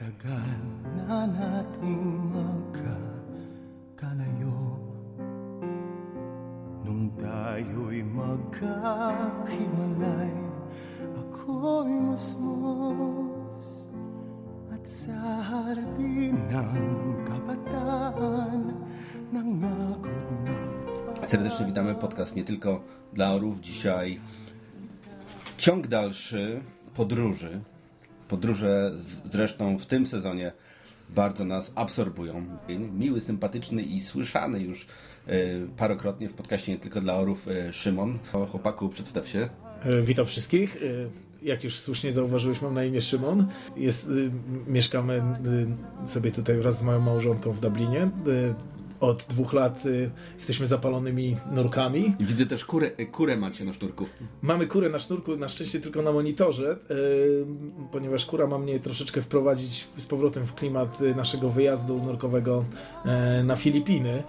Tagal na nating magkakalayo Nung tayo'y Ako'y At sa hardin ng kabataan Nangakot na Serdecznie witamy podcast nie tylko dla orów. Dzisiaj ciąg dalszy podróży. Podróże zresztą w tym sezonie bardzo nas absorbują. Miły, sympatyczny i słyszany już e, parokrotnie w podcaście nie tylko dla orów e, Szymon. Chłopaku, przedstaw się. E, Witam wszystkich. Jak już słusznie zauważyłeś, mam na imię Szymon. Jest, mieszkamy sobie tutaj wraz z moją małżonką w Dublinie. Y, Od dwóch lat y, jesteśmy zapalonymi nurkami. I widzę też kurę, kurę macie na sznurku. Mamy kurę na sznurku, na szczęście tylko na monitorze, y, ponieważ kura ma mnie troszeczkę wprowadzić z powrotem w klimat y, naszego wyjazdu nurkowego e, na Filipiny.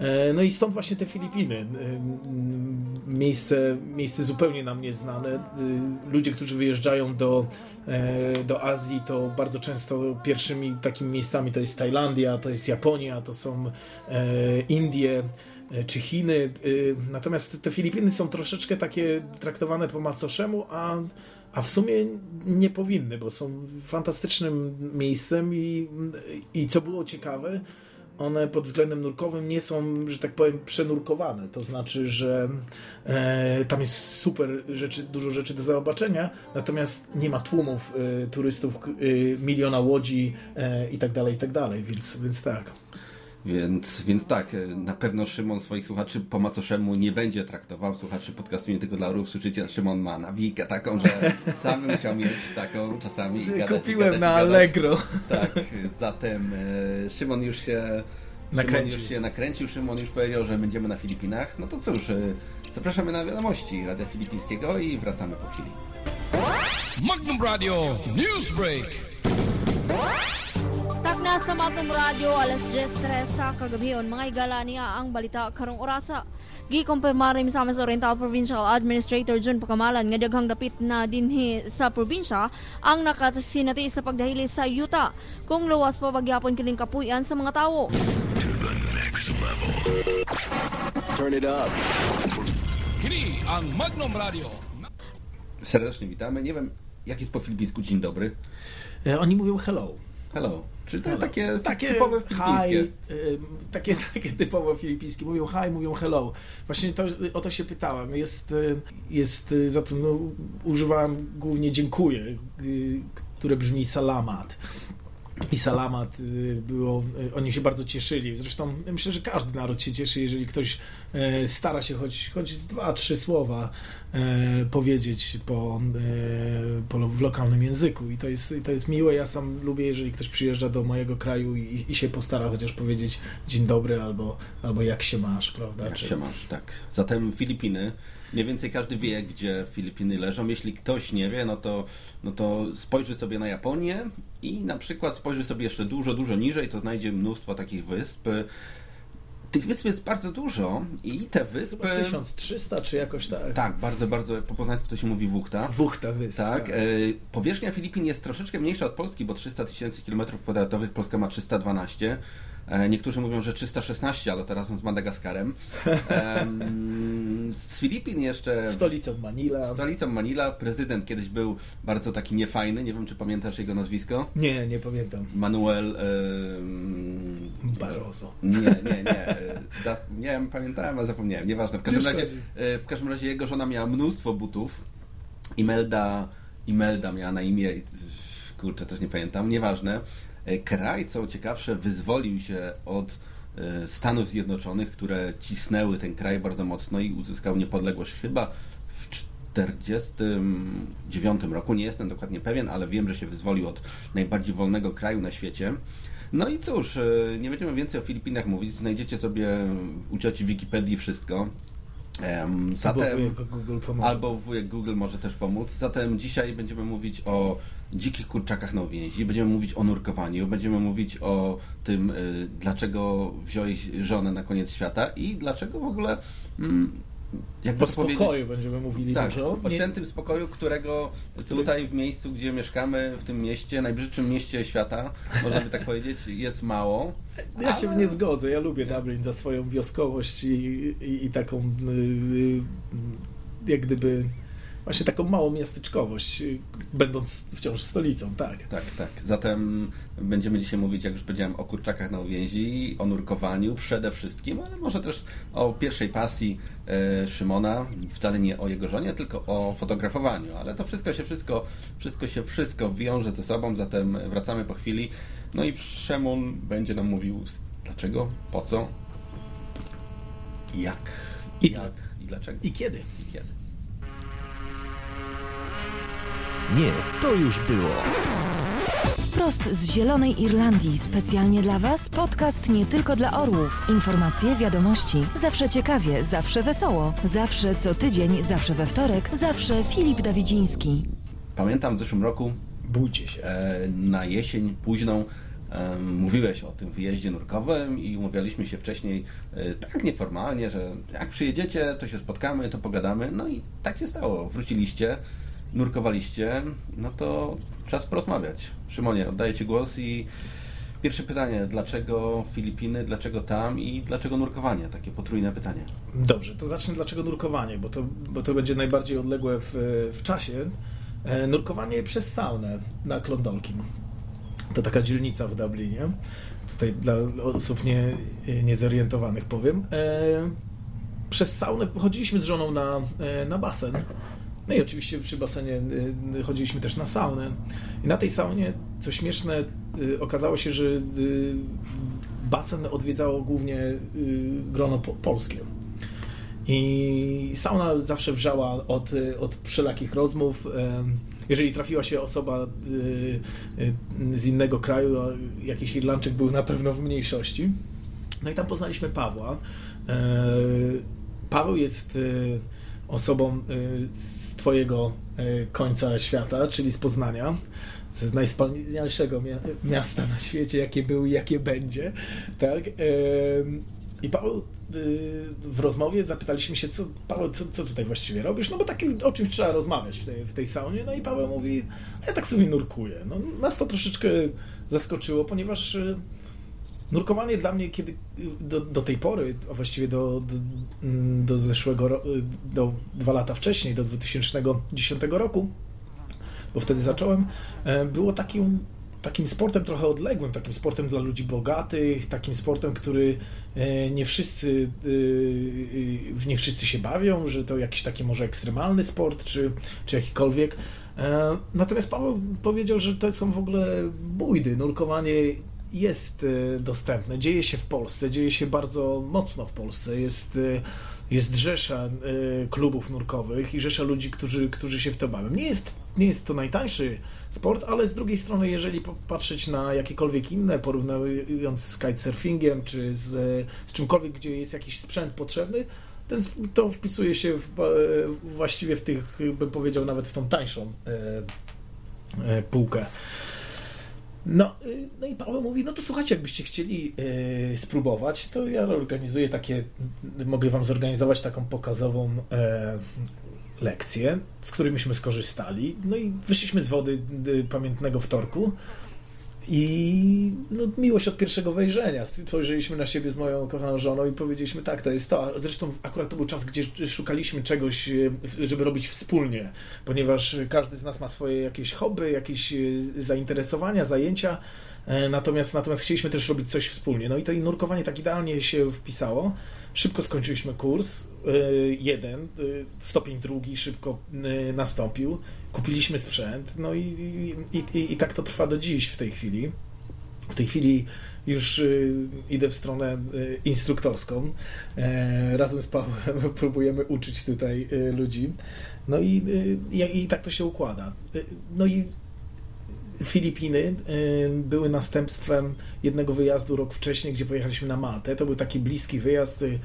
E, No i stąd właśnie te Filipiny. Y, Miejsce, miejsce zupełnie nam nieznane. Y, Ludzie, którzy wyjeżdżają do, e, do Azji, to bardzo często pierwszymi takimi miejscami to jest Tajlandia, to jest Japonia, to są e, Indie e, czy Chiny. Natomiast te Filipiny są troszeczkę takie traktowane po macoszemu, a, a w sumie nie powinny, bo są fantastycznym miejscem i, i co było ciekawe, one pod względem nurkowym nie są, że tak powiem, przenurkowane. To znaczy, że e, tam jest super rzeczy, dużo rzeczy do zobaczenia, natomiast nie ma tłumów e, turystów, e, miliona łodzi e, i tak dalej, i tak dalej, więc, więc tak. Więc, więc tak, e, na pewno Szymon swoich słuchaczy po macoszemu nie będzie traktował. Słuchaczy podcastu nie tylko dla orów. Słyszycie, Szymon ma nawikę taką, że sam bym chciał mieć taką czasami. i gadać, i Kupiłem gadać, na gadać. Allegro. Tak, zatem e, Szymon już się Nakręcił. Szymon już się nakręcił, Szymon już powiedział, że będziemy na Filipinach. No to cóż, e, zapraszamy na wiadomości Radia Filipińskiego i wracamy po chwili. Magnum Radio News Takna sa Magnum Radio, alas 10.03 sa kagabiyon, mga igala niya ang balita karong orasa. Gikumpirmari sa amin sa Oriental Provincial Administrator Jun Pagamalan nga daghang dapit na dinhi sa probinsya ang nakasinati sa pagdahili sa yuta kung luwas pa bagyapon kining kapuyan sa mga tawo. Kini ang Magnum Radio. Serdecznie witamy. Nie wiem, jak jest po filipińsku dzień dobry. E, Oni mówią hello. Hello. Czyli to Hello. takie, takie typowe hi, filipińskie. y, takie, takie typowo filipińskie. Mówią hi, mówią hello. Właśnie to, o to się pytałem. Jest, y, jest y, za to no, używałem głównie dziękuję, y, które brzmi salamat. I salamat y, było, y, oni się bardzo cieszyli. Zresztą myślę, że każdy naród się cieszy, jeżeli ktoś stara się choć, choć dwa, trzy słowa e, powiedzieć po, e, po, w lokalnym języku. I to jest, to jest miłe. Ja sam lubię, jeżeli ktoś przyjeżdża do mojego kraju i, i się postara chociaż powiedzieć dzień dobry albo, albo jak się masz, prawda? Jak Czy- się masz, tak. Zatem Filipiny. Mniej więcej każdy wie, gdzie Filipiny leżą. Jeśli ktoś nie wie, no to, no to spojrzy sobie na Japonię i na przykład spojrzy sobie jeszcze dużo, dużo niżej, to znajdzie mnóstwo takich wysp. Tych wysp jest bardzo dużo i te wyspy... Chyba 1300 czy jakoś tak. Tak, bardzo, bardzo, po poznańsku to się mówi wuchta. Wuchta wysp. Tak, e, powierzchnia Filipin jest troszeczkę mniejsza od Polski, bo 300 tysięcy kilometrów kwadratowych, Polska ma 312. E, niektórzy mówią, że 316, ale to razem z Madagaskarem. Em, z Filipin jeszcze... Stolicą Manila. Stolicą Manila prezydent kiedyś był bardzo taki niefajny, nie wiem czy pamiętasz jego nazwisko. Nie, nie pamiętam. Manuel... em, Barroso. nie, nie, nie. e, Za, nie pamiętałem, a zapomniałem. Nieważne. W każdym, razie, e, w każdym razie jego żona miała mnóstwo butów. Imelda, Imelda miała na imię, e, kurczę, też nie pamiętam, nieważne. E, Kraj, co ciekawsze, wyzwolił się od e, Stanów Zjednoczonych, które cisnęły ten kraj bardzo mocno i uzyskał niepodległość chyba w 1949 roku. Nie jestem dokładnie pewien, ale wiem, że się wyzwolił od najbardziej wolnego kraju na świecie. No i cóż, e, nie będziemy więcej o Filipinach mówić. Znajdziecie sobie u cioci Wikipedii wszystko. Zatem, albo wujek Google może też pomóc. Zatem dzisiaj będziemy mówić o dzikich kurczakach na uwięzi, będziemy mówić o nurkowaniu, będziemy mówić o tym, y, dlaczego wziąłeś żonę na koniec świata i dlaczego w ogóle mm, jakby O spokoju będziemy mówili Tak, dużo. o świętym spokoju, którego tutaj w miejscu, gdzie mieszkamy, w tym mieście, najbrzydszym mieście świata, można by tak powiedzieć, jest mało. Ja się ale- nie zgodzę. Ja lubię Dublin za swoją wioskowość i, i, i taką y, y, jak gdyby właśnie taką małą miasteczkowość, y, będąc wciąż stolicą, tak. Tak, tak. Zatem będziemy dzisiaj mówić, jak już powiedziałem, o kurczakach na uwięzi, o nurkowaniu przede wszystkim, ale może też o pierwszej pasji e, Szymona, wcale nie o jego żonie, tylko o fotografowaniu, ale to wszystko się wszystko, wszystko się wszystko wiąże ze sobą, zatem wracamy po chwili. No i Szymon będzie nam mówił dlaczego, po co, jak, I- jak i dlaczego I kiedy? i kiedy. Nie, to już było. Wprost z Zielonej Irlandii, specjalnie dla Was podcast nie tylko dla orłów. Informacje, wiadomości, zawsze ciekawie, zawsze wesoło, zawsze co tydzień, zawsze we wtorek, zawsze Filip Dawidziński. Pamiętam w zeszłym roku Bójcie się. E, na jesień późną mówiłeś o tym wyjeździe nurkowym i umawialiśmy się wcześniej e, tak nieformalnie, że jak przyjedziecie, to się spotkamy, to pogadamy. No i tak się stało. Wróciliście, nurkowaliście, no to czas porozmawiać. Szymonie, oddaję Ci głos i pierwsze pytanie, dlaczego Filipiny, dlaczego tam i dlaczego nurkowanie? Takie potrójne pytanie. Dobrze, to zacznę dlaczego nurkowanie, bo to, bo to będzie najbardziej odległe w, w czasie. E, Nurkowanie przez saunę na Klondolkim. To taka dzielnica w Dublinie. Tutaj dla osób nie, niezorientowanych powiem. E, Przez saunę chodziliśmy z żoną na, e, na basen. No i oczywiście przy basenie y, chodziliśmy też na saunę. I na tej saunie, co śmieszne, y, okazało się, że y, basen odwiedzało głównie y, grono po, polskie. I sauna zawsze wrzała od, y, od wszelakich rozmów. Jeżeli trafiła się osoba y, y, z innego kraju, jakiś Irlandczyk był na pewno w mniejszości. No i tam poznaliśmy Pawła. Paweł jest y, osobą y, Twojego y, końca świata, czyli z Poznania. Z najspanialszego mia- miasta na świecie, jakie był i jakie będzie. Tak? I Paweł y, w rozmowie zapytaliśmy się, co, Paweł, co, co tutaj właściwie robisz? No bo takie, o czymś trzeba rozmawiać w tej, w tej saunie. No i Paweł mówi, ja tak sobie nurkuję. No, nas to troszeczkę zaskoczyło, ponieważ y, Nurkowanie dla mnie, kiedy do, do tej pory, a właściwie do, do, mm, do zeszłego do dwa lata wcześniej, do 2010 roku, bo wtedy zacząłem, e, było takim, takim sportem trochę odległym, takim sportem dla ludzi bogatych, takim sportem, który e, nie wszyscy, e, w nie wszyscy się bawią, że to jakiś taki może ekstremalny sport, czy, czy jakikolwiek. Natomiast Paweł powiedział, że to są w ogóle bójdy. Nurkowanie jest e, dostępne, dzieje się w Polsce, dzieje się bardzo mocno w Polsce. Jest, e, jest rzesza e, klubów nurkowych i rzesza ludzi, którzy, którzy się w to bawią. Nie jest, nie jest to najtańszy sport, ale z drugiej strony, jeżeli popatrzeć na jakiekolwiek inne, porównując z kitesurfingiem czy z, z czymkolwiek, gdzie jest jakiś sprzęt potrzebny, ten, to wpisuje się w, e, właściwie w tych, bym powiedział, nawet w tą tańszą e, e, półkę. No, y, no i Paweł mówi, no to słuchajcie, jakbyście chcieli y, spróbować, to ja organizuję takie, mogę wam zorganizować taką pokazową e, lekcję, z której myśmy skorzystali. No i wyszliśmy z wody y, pamiętnego wtorku i no, miłość od pierwszego wejrzenia. Spojrzeliśmy na siebie z moją kochaną żoną i powiedzieliśmy, tak, to jest to. Zresztą akurat to był czas, gdzie szukaliśmy czegoś, e, żeby robić wspólnie, ponieważ każdy z nas ma swoje jakieś hobby, jakieś e, zainteresowania, zajęcia, e, natomiast, natomiast chcieliśmy też robić coś wspólnie. No i to i nurkowanie tak idealnie się wpisało. Szybko skończyliśmy kurs, e, jeden, e, stopień drugi szybko e, nastąpił. Kupiliśmy sprzęt, no i, i, i, i tak to trwa do dziś w tej chwili. W tej chwili już y, idę w stronę y, instruktorską. E, razem z Pawłem próbujemy uczyć tutaj y, ludzi. No i, y, i, i tak to się układa. Y, no i Filipiny y, były następstwem jednego wyjazdu rok wcześniej, gdzie pojechaliśmy na Maltę. To był taki bliski wyjazd y, y,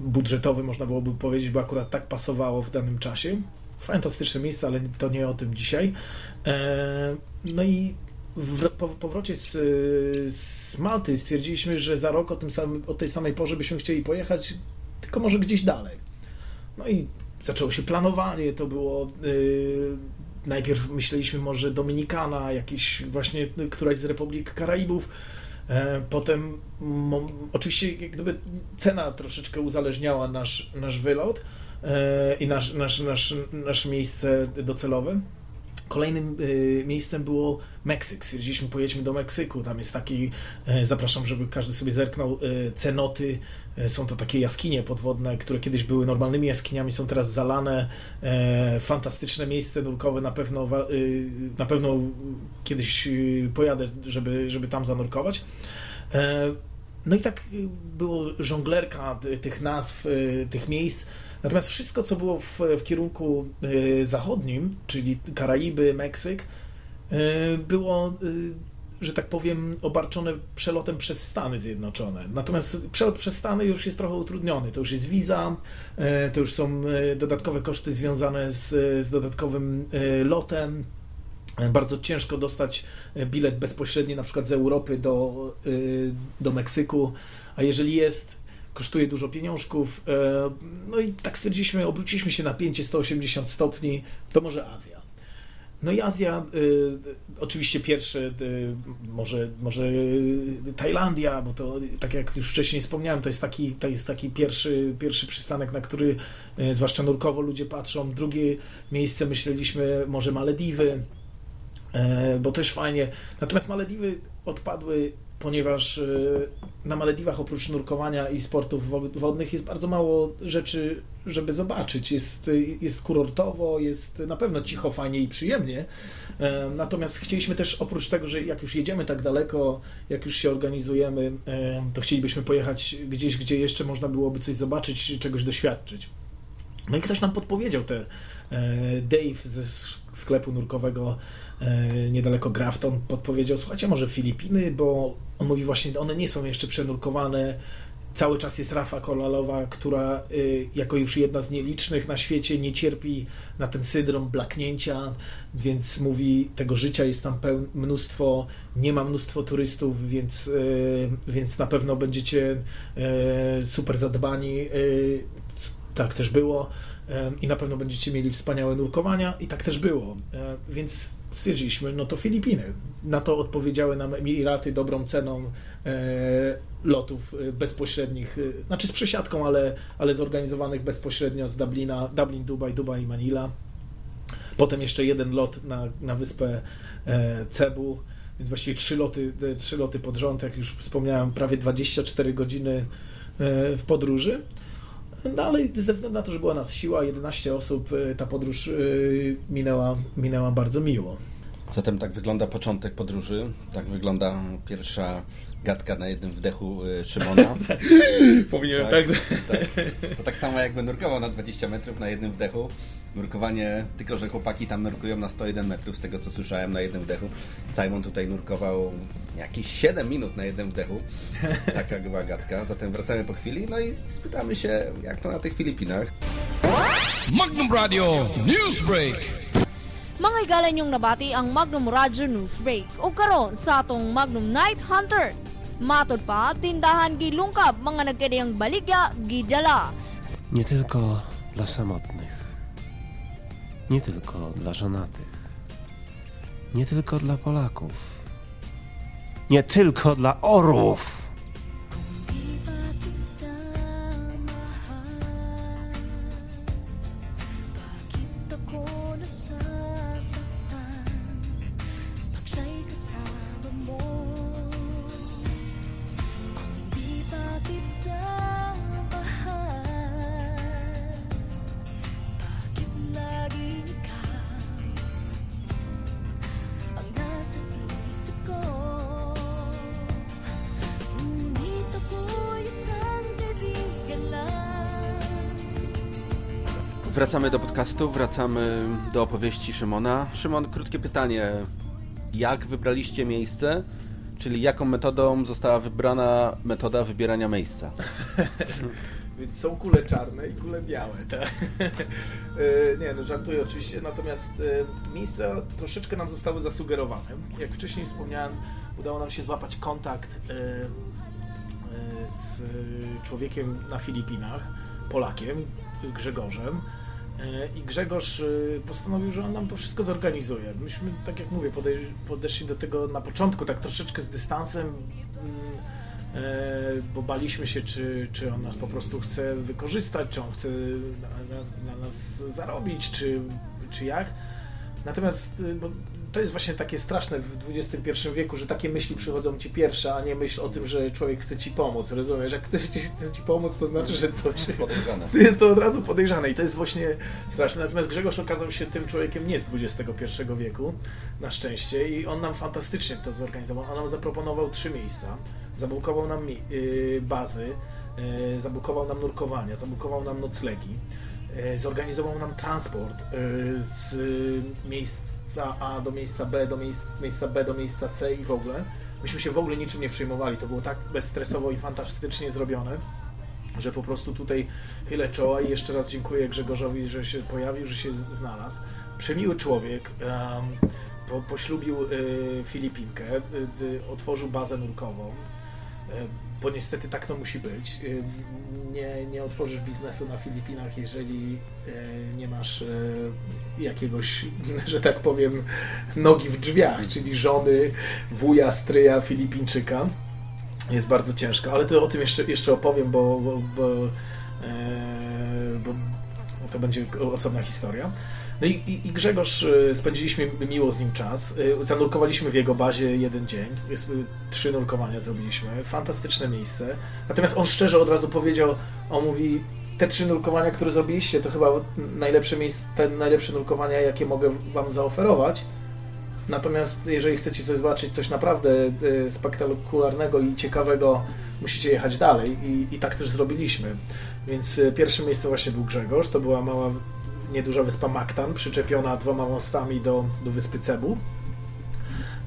budżetowy, można byłoby powiedzieć, bo akurat tak pasowało w danym czasie. Fantastyczne miejsce, ale to nie o tym dzisiaj. E, No i w, po powrocie z, z Malty stwierdziliśmy, że za rok o, tym samym, o tej samej porze byśmy chcieli pojechać, tylko może gdzieś dalej. No i zaczęło się planowanie, to było... Najpierw myśleliśmy może Dominikana, jakiś właśnie któraś z Republik Karaibów, e, Potem oczywiście jak gdyby cena troszeczkę uzależniała nasz, nasz wylot e, i nasz, nasz, nasz, nasze miejsce docelowe. Kolejnym y, miejscem było Meksyk. Stwierdziliśmy, pojedźmy do Meksyku. Tam jest taki, y, zapraszam, żeby każdy sobie zerknął, y, cenoty. Są to takie jaskinie podwodne, które kiedyś były normalnymi jaskiniami, są teraz zalane. Fantastyczne miejsce nurkowe. Na pewno, na pewno kiedyś pojadę, żeby, żeby tam zanurkować. No i tak było żonglerka tych nazw, tych miejsc. Natomiast wszystko, co było w, w kierunku y, zachodnim, czyli Karaiby, Meksyk, y, było, y, że tak powiem, obarczone przelotem przez Stany Zjednoczone. Natomiast przelot przez Stany już jest trochę utrudniony. To już jest wiza, to już są dodatkowe koszty związane z, z dodatkowym lotem. Bardzo ciężko dostać bilet bezpośredni na przykład z Europy do, do Meksyku, a jeżeli jest kosztuje dużo pieniążków. E, no i tak stwierdziliśmy, obróciliśmy się na pięcie 180 stopni, to może Azja. No i Azja, y, oczywiście pierwszy, y, może, może Tajlandia, bo to tak jak już wcześniej wspomniałem, to jest taki, to jest taki pierwszy, pierwszy przystanek, na który y, zwłaszcza nurkowo ludzie patrzą. Drugie miejsce myśleliśmy może Malediwy, bo też fajnie. Natomiast Malediwy odpadły ponieważ e, na Malediwach oprócz nurkowania i sportów wodnych jest bardzo mało rzeczy, żeby zobaczyć. Jest, jest kurortowo, jest na pewno cicho, fajnie i przyjemnie. E, natomiast chcieliśmy też oprócz tego, że jak już jedziemy tak daleko, jak już się organizujemy, e, to chcielibyśmy pojechać gdzieś, gdzie jeszcze można byłoby coś zobaczyć, czegoś doświadczyć. No i ktoś nam podpowiedział te Dave ze sklepu nurkowego E, niedaleko Grafton, podpowiedział, słuchajcie, może Filipiny, bo on mówi właśnie, one nie są jeszcze przenurkowane, cały czas jest Rafa Kolalowa, która y, jako już jedna z nielicznych na świecie nie cierpi na ten syndrom blaknięcia, więc mówi, tego życia jest tam mnóstwo, nie ma mnóstwo turystów, więc, y, więc na pewno będziecie super zadbani. Tak też było i na pewno będziecie mieli wspaniałe nurkowania i tak też było. E, więc stwierdziliśmy, no to Filipiny. Na to odpowiedziały nam Emiraty dobrą ceną e, lotów e, bezpośrednich, e, znaczy z przesiadką, ale, ale zorganizowanych bezpośrednio z Dublina, Dublin, Dubaj, Dubaj i Manila. Potem jeszcze jeden lot na, na wyspę Cebu, więc właściwie trzy loty, trzy loty pod rząd, jak już wspomniałem, prawie 24 godziny w podróży. No ale ze względu na to, że była nas siła, 11 osób, y, ta podróż y, minęła, minęła bardzo miło. Zatem tak wygląda początek podróży, tak wygląda pierwsza gadka na jednym wdechu y, Szymona. Powinienem tak, tak. tak. To tak samo jakby nurkował na 20 metrów na jednym wdechu. Nurkowanie, tylko że chłopaki tam nurkują na 101 metrów, z tego co słyszałem, na jednym wdechu. Simon tutaj nurkował jakieś 7 minut na jednym wdechu. Taka była gadka. Zatem wracamy po chwili, no i spytamy się, jak to na tych Filipinach. Magnum Radio Newsbreak! Mga igalan yung nabati ang Magnum Radio Newsbreak o karon sa atong Magnum Night Hunter. Matod pa, tindahan gilungkab mga nagkadiyang baligya gidala. Nie tylko dla samotnych, nie tylko dla żonatych, nie tylko dla Polaków, nie tylko dla orłów. Wracamy do podcastu, wracamy do opowieści Szymona. Szymon, krótkie pytanie. Jak wybraliście miejsce? Czyli jaką metodą została wybrana metoda wybierania miejsca? Więc są kule czarne i kule białe. Tak? E, nie, no żartuję oczywiście, natomiast e, miejsca troszeczkę nam zostały zasugerowane. Jak wcześniej wspomniałem, udało nam się złapać kontakt e, z człowiekiem na Filipinach, Polakiem, Grzegorzem. E, I Grzegorz e, postanowił, że on nam to wszystko zorganizuje. Myśmy, tak jak mówię, podeszli do tego na początku tak troszeczkę z dystansem, mm, e, bo baliśmy się, czy, czy on nas po prostu chce wykorzystać, czy on chce na, na, na nas zarobić, czy, czy jak. Natomiast bo to jest właśnie takie straszne w XXI wieku, że takie myśli przychodzą ci pierwsze, a nie myśl o tym, że człowiek chce ci pomóc. Rozumiesz? Jak ktoś ci chce ci pomóc, to znaczy, że coś. Podejrzane. To jest to od razu podejrzane i to jest właśnie straszne. Natomiast Grzegorz okazał się tym człowiekiem nie z XXI wieku, na szczęście, i on nam fantastycznie to zorganizował. On nam zaproponował trzy miejsca, zabukował nam yy, bazy, yy, zabukował nam nurkowania, zabukował nam noclegi, yy, zorganizował nam transport z yy, miejsca A do miejsca B, do miejsc, miejsca B do miejsca C i w ogóle. Myśmy się w ogóle niczym nie przejmowali. To było tak bezstresowo i fantastycznie zrobione że po prostu tutaj chylę czoła i jeszcze raz dziękuję Grzegorzowi, że się pojawił, że się znalazł. Przemiły człowiek, em, po, poślubił y, Filipinkę, y, y, otworzył bazę nurkową, y, bo niestety tak to musi być. Nie, nie otworzysz biznesu na Filipinach, jeżeli y, nie masz y, jakiegoś, że tak powiem, nogi w drzwiach, czyli żony, wuja, stryja Filipińczyka jest bardzo ciężko, ale to o tym jeszcze, jeszcze opowiem, bo, bo, bo, e, bo to będzie osobna historia. No i, i, i Grzegorz, e, spędziliśmy miło z nim czas. E, Zanurkowaliśmy w jego bazie jeden dzień. E, trzy nurkowania zrobiliśmy. Fantastyczne miejsce. Natomiast on szczerze od razu powiedział, on mówi, te trzy nurkowania, które zrobiliście, to chyba najlepsze miejsce, te najlepsze nurkowania, jakie mogę wam zaoferować. Natomiast jeżeli chcecie coś zobaczyć, coś naprawdę y, spektakularnego i ciekawego, musicie jechać dalej i, i tak też zrobiliśmy. Więc y, pierwsze miejsce właśnie był Grzegorz, to była mała, nieduża wyspa Maktan, przyczepiona dwoma mostami do, do wyspy Cebu.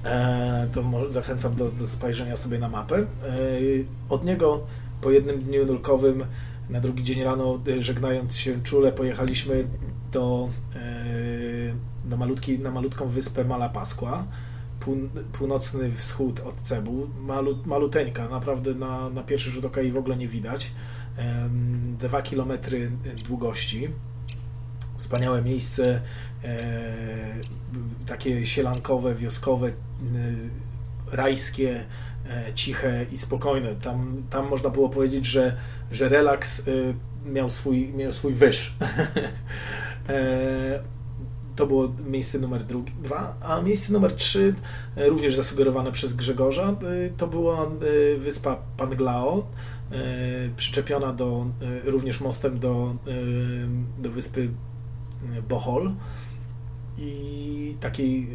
E, to zachęcam do, do spojrzenia sobie na mapę. E, od niego po jednym dniu nurkowym, na drugi dzień rano, y, żegnając się czule, pojechaliśmy do, e, do malutkiej, na malutką wyspę Malapaskła. Pół, północny wschód od Cebu. Malu, maluteńka, naprawdę na, na pierwszy rzut oka jej w ogóle nie widać. Em, Dwa kilometry długości. Wspaniałe miejsce, e, takie sielankowe, wioskowe, e, rajskie, e, ciche i spokojne. Tam, tam można było powiedzieć, że, że relaks miał swój, miał swój wyż. To było miejsce numer drugi, dwa, a miejsce numer trzy, również zasugerowane przez Grzegorza, to była wyspa Panglao, przyczepiona do, również mostem do, do wyspy Bohol i takiej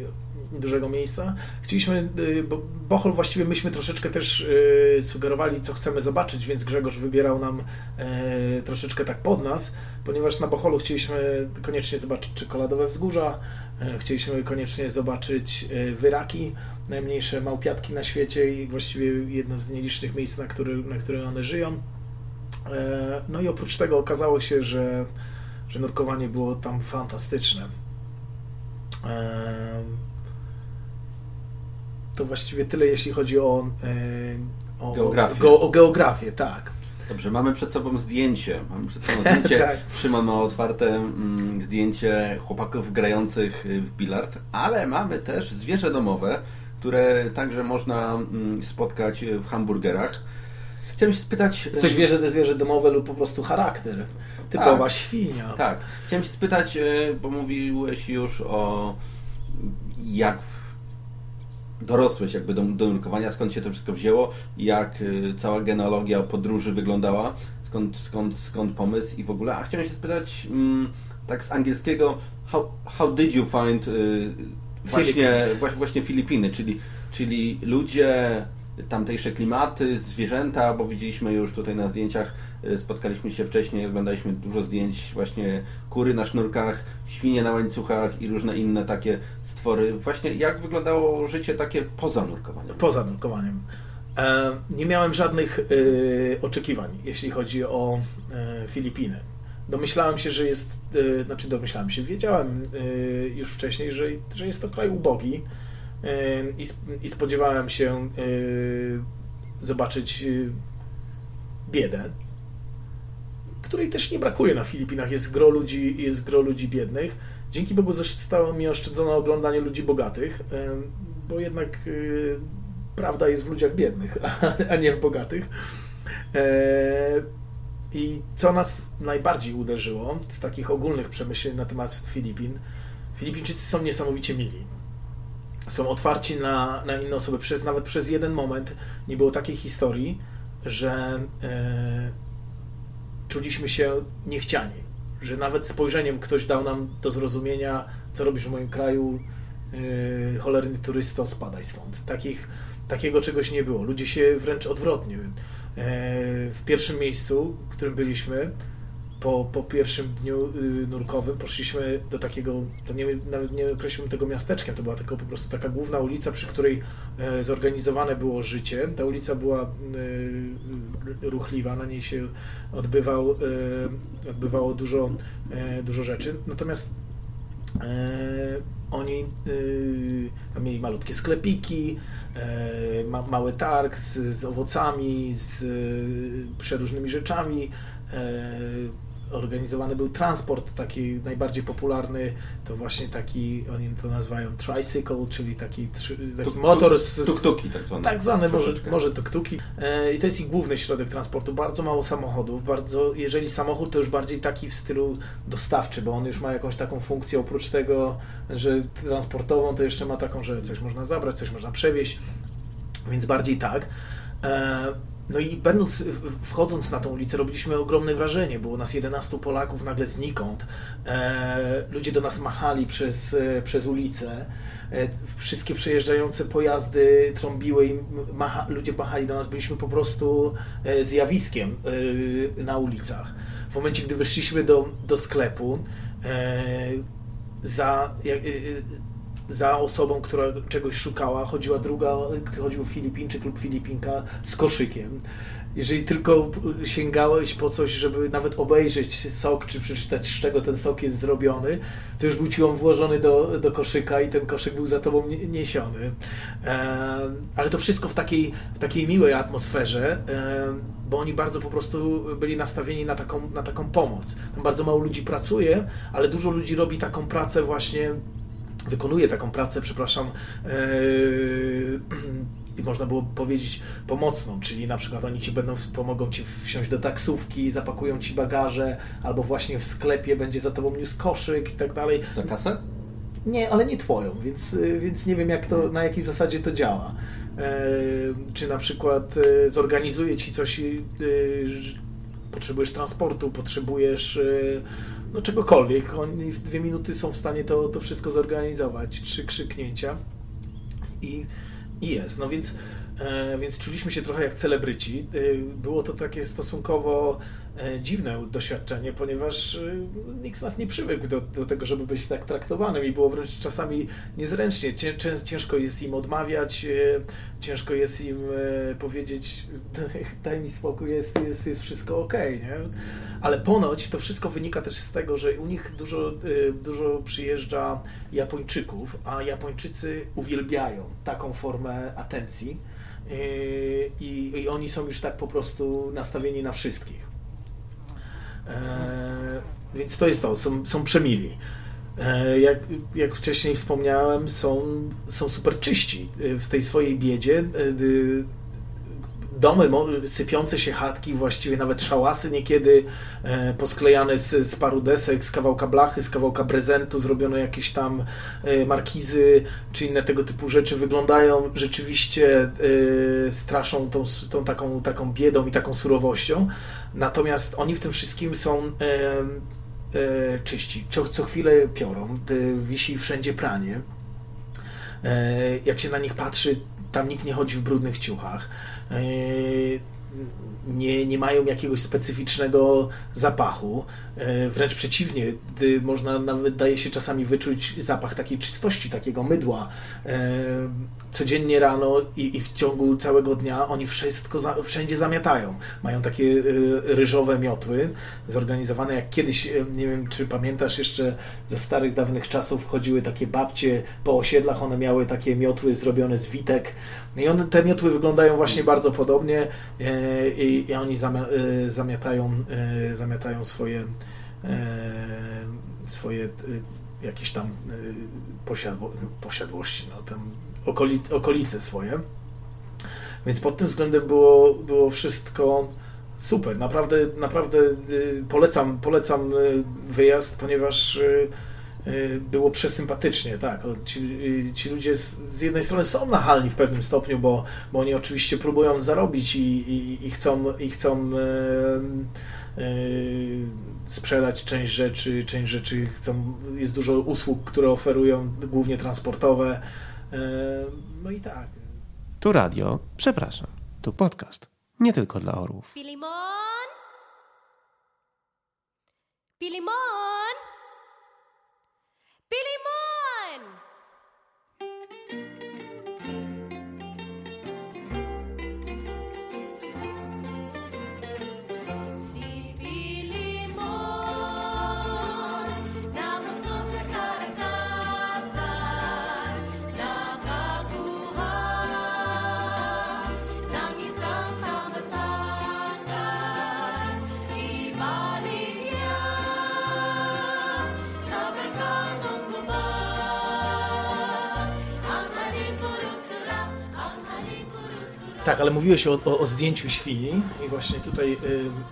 dużego miejsca. Chcieliśmy, y, bo Bohol właściwie myśmy troszeczkę też y, sugerowali, co chcemy zobaczyć, więc Grzegorz wybierał nam e, troszeczkę tak pod nas, ponieważ na Boholu chcieliśmy koniecznie zobaczyć czekoladowe wzgórza, e, chcieliśmy koniecznie zobaczyć e, wyraki, najmniejsze małpiatki na świecie i właściwie jedno z nielicznych miejsc, na, który, na którym one żyją. No i oprócz tego okazało się, że, że nurkowanie było tam fantastyczne. To właściwie tyle, jeśli chodzi o, o, Geografię. o, o geografię, tak. Dobrze, mamy przed sobą zdjęcie. Mamy przed sobą zdjęcie. Tak. Szymon ma otwarte mm, zdjęcie chłopaków grających w bilard, ale mamy też zwierzę domowe, które także można mm, spotkać w hamburgerach. Chciałem się spytać. y, że to zwierzę domowe lub po prostu charakter. Typowa świnia. Tak. Chciałem się spytać, y, bo mówiłeś już o jak dorosłeś jakby do, do nurkowania, skąd się to wszystko wzięło, jak y, cała genealogia podróży wyglądała, skąd, skąd, skąd pomysł i w ogóle. A chciałem się spytać mm, tak z angielskiego, how, how did you find y, właśnie, właśnie Filipiny, czyli, czyli ludzie, tamtejsze klimaty, zwierzęta, bo widzieliśmy już tutaj na zdjęciach, y, spotkaliśmy się wcześniej, oglądaliśmy dużo zdjęć właśnie kury na sznurkach, świnie na łańcuchach i różne inne takie stwory. Właśnie jak wyglądało życie takie poza nurkowaniem? Poza nurkowaniem. E, Nie miałem żadnych e, oczekiwań, jeśli chodzi o e, Filipiny. Domyślałem się, że jest, e, znaczy domyślałem się, wiedziałem e, już wcześniej, że, że jest to kraj ubogi e, i, i spodziewałem się e, zobaczyć e, biedę, której też nie brakuje na Filipinach. Jest gro ludzi, jest gro ludzi biednych. Dzięki Bogu zostało mi oszczędzone oglądanie ludzi bogatych, bo jednak e, prawda jest w ludziach biednych, a nie w bogatych. E, I co nas najbardziej uderzyło z takich ogólnych przemyśleń na temat Filipin, Filipińczycy są niesamowicie mili. Są otwarci na, na inne osoby. Przez, nawet przez jeden moment nie było takiej historii, że e, czuliśmy się niechciani. Że nawet spojrzeniem ktoś dał nam do zrozumienia, co robisz w moim kraju, e, cholerny turysto, spadaj stąd. Takich, takiego czegoś nie było. Ludzie się wręcz odwrotnie. E, w pierwszym miejscu, w którym byliśmy, po, po pierwszym dniu y, nurkowym poszliśmy do takiego, to nie, nawet nie określiłem tego miasteczkiem, to była tylko po prostu taka główna ulica, przy której e, zorganizowane było życie. Ta ulica była y, ruchliwa, na niej się odbywał, y, odbywało dużo, e, dużo rzeczy. Natomiast e, oni tam mieli malutkie sklepiki, ma, mały targ z, z owocami, z przeróżnymi rzeczami organizowany był transport taki najbardziej popularny, to właśnie taki, oni to nazywają tricycle, czyli taki, taki tuk, motor z... Tuktuki tak zwane. Tak zwane, może, może tuktuki. E, I to jest ich główny środek transportu. Bardzo mało samochodów, bardzo, jeżeli samochód to już bardziej taki w stylu dostawczy, bo on już ma jakąś taką funkcję, oprócz tego, że transportową, to jeszcze ma taką, że coś można zabrać, coś można przewieźć, więc bardziej tak. E, no i będąc, wchodząc na tą ulicę, robiliśmy ogromne wrażenie. Było nas 11 Polaków nagle znikąd. E, ludzie do nas machali przez, e, przez ulicę. E, wszystkie przejeżdżające pojazdy trąbiły i macha, ludzie machali do nas. Byliśmy po prostu e, zjawiskiem na ulicach. W momencie, gdy wyszliśmy do, do sklepu, za, za osobą, która czegoś szukała, chodziła druga, chodził Filipińczyk lub Filipinka z koszykiem. Jeżeli tylko sięgałeś po coś, żeby nawet obejrzeć sok, czy przeczytać, z czego ten sok jest zrobiony, to już był ci on włożony do, do koszyka i ten koszyk był za tobą niesiony. ale to wszystko w takiej, w takiej miłej atmosferze, bo oni bardzo po prostu byli nastawieni na taką, na taką pomoc. Tam bardzo mało ludzi pracuje, ale dużo ludzi robi taką pracę właśnie wykonuje taką pracę, przepraszam, yy, i można było powiedzieć pomocną, czyli na przykład oni ci będą, pomogą ci wsiąść do taksówki, zapakują ci bagaże, albo właśnie w sklepie będzie za tobą niósł koszyk i tak dalej. Za kasę? Nie, ale nie twoją, więc, yy, więc nie wiem jak to, na jakiej zasadzie to działa. Yy, czy na przykład zorganizuje ci coś, potrzebujesz transportu, potrzebujesz no czegokolwiek. Oni w dwie minuty są w stanie to, to wszystko zorganizować. Trzy krzyknięcia i, i jest. No więc, e, więc czuliśmy się trochę jak celebryci. E, było to takie stosunkowo dziwne doświadczenie, ponieważ e, nikt z nas nie przywykł do, do tego, żeby być tak traktowanym i było wręcz czasami niezręcznie. Cię, ciężko jest im odmawiać, e, ciężko jest im e, powiedzieć daj mi spokój, jest, jest, jest wszystko ok, nie? Ale ponoć to wszystko wynika też z tego, że u nich dużo, dużo przyjeżdża Japończyków, a Japończycy uwielbiają taką formę atencji i, i oni są już tak po prostu nastawieni na wszystkich. E, więc to jest to, są, są przemili. E, jak, jak wcześniej wspomniałem, są, są super czyści w tej swojej biedzie domy, sypiące się chatki, właściwie nawet szałasy niekiedy e, posklejane z, z paru desek, z kawałka blachy, z kawałka prezentu, zrobione jakieś tam e, markizy czy inne tego typu rzeczy wyglądają rzeczywiście, e, straszą tą, tą taką, taką biedą i taką surowością. Natomiast oni w tym wszystkim są czyści. Co, co chwilę piorą, wisi wszędzie pranie. Jak się na nich patrzy, tam nikt nie chodzi w brudnych ciuchach. Yy, nie, nie mają jakiegoś specyficznego zapachu. Yy, wręcz przeciwnie, można nawet daje się czasami wyczuć zapach takiej czystości, takiego mydła. Yy, codziennie rano i, i w ciągu całego dnia oni wszystko za, wszędzie zamiatają. Mają takie ryżowe miotły, zorganizowane jak kiedyś, nie wiem czy pamiętasz jeszcze ze starych, dawnych czasów chodziły takie babcie po osiedlach, one miały takie miotły zrobione z witek, i one, te miotły wyglądają właśnie bardzo podobnie. e, i, i oni zamia, e, zamiatają, e, zamiatają swoje e, swoje e, jakieś tam e, posiadło, posiadłości, no, tam okoli, okolice swoje. Więc pod tym względem było, było wszystko super. Naprawdę, naprawdę polecam, polecam wyjazd, ponieważ było przesympatycznie, tak. Ci, ci ludzie z, z jednej strony są nachalni w pewnym stopniu, bo, bo oni oczywiście próbują zarobić i, i, i chcą, i chcą sprzedać część rzeczy, część rzeczy chcą, jest dużo usług, które oferują, głównie transportowe. Y, No i tak. Tu radio, przepraszam, tu podcast. Nie tylko dla orłów. Pilimon! Pilimon! Pilimon! Tak, ale mówiłeś o, o, o zdjęciu świni i właśnie tutaj y,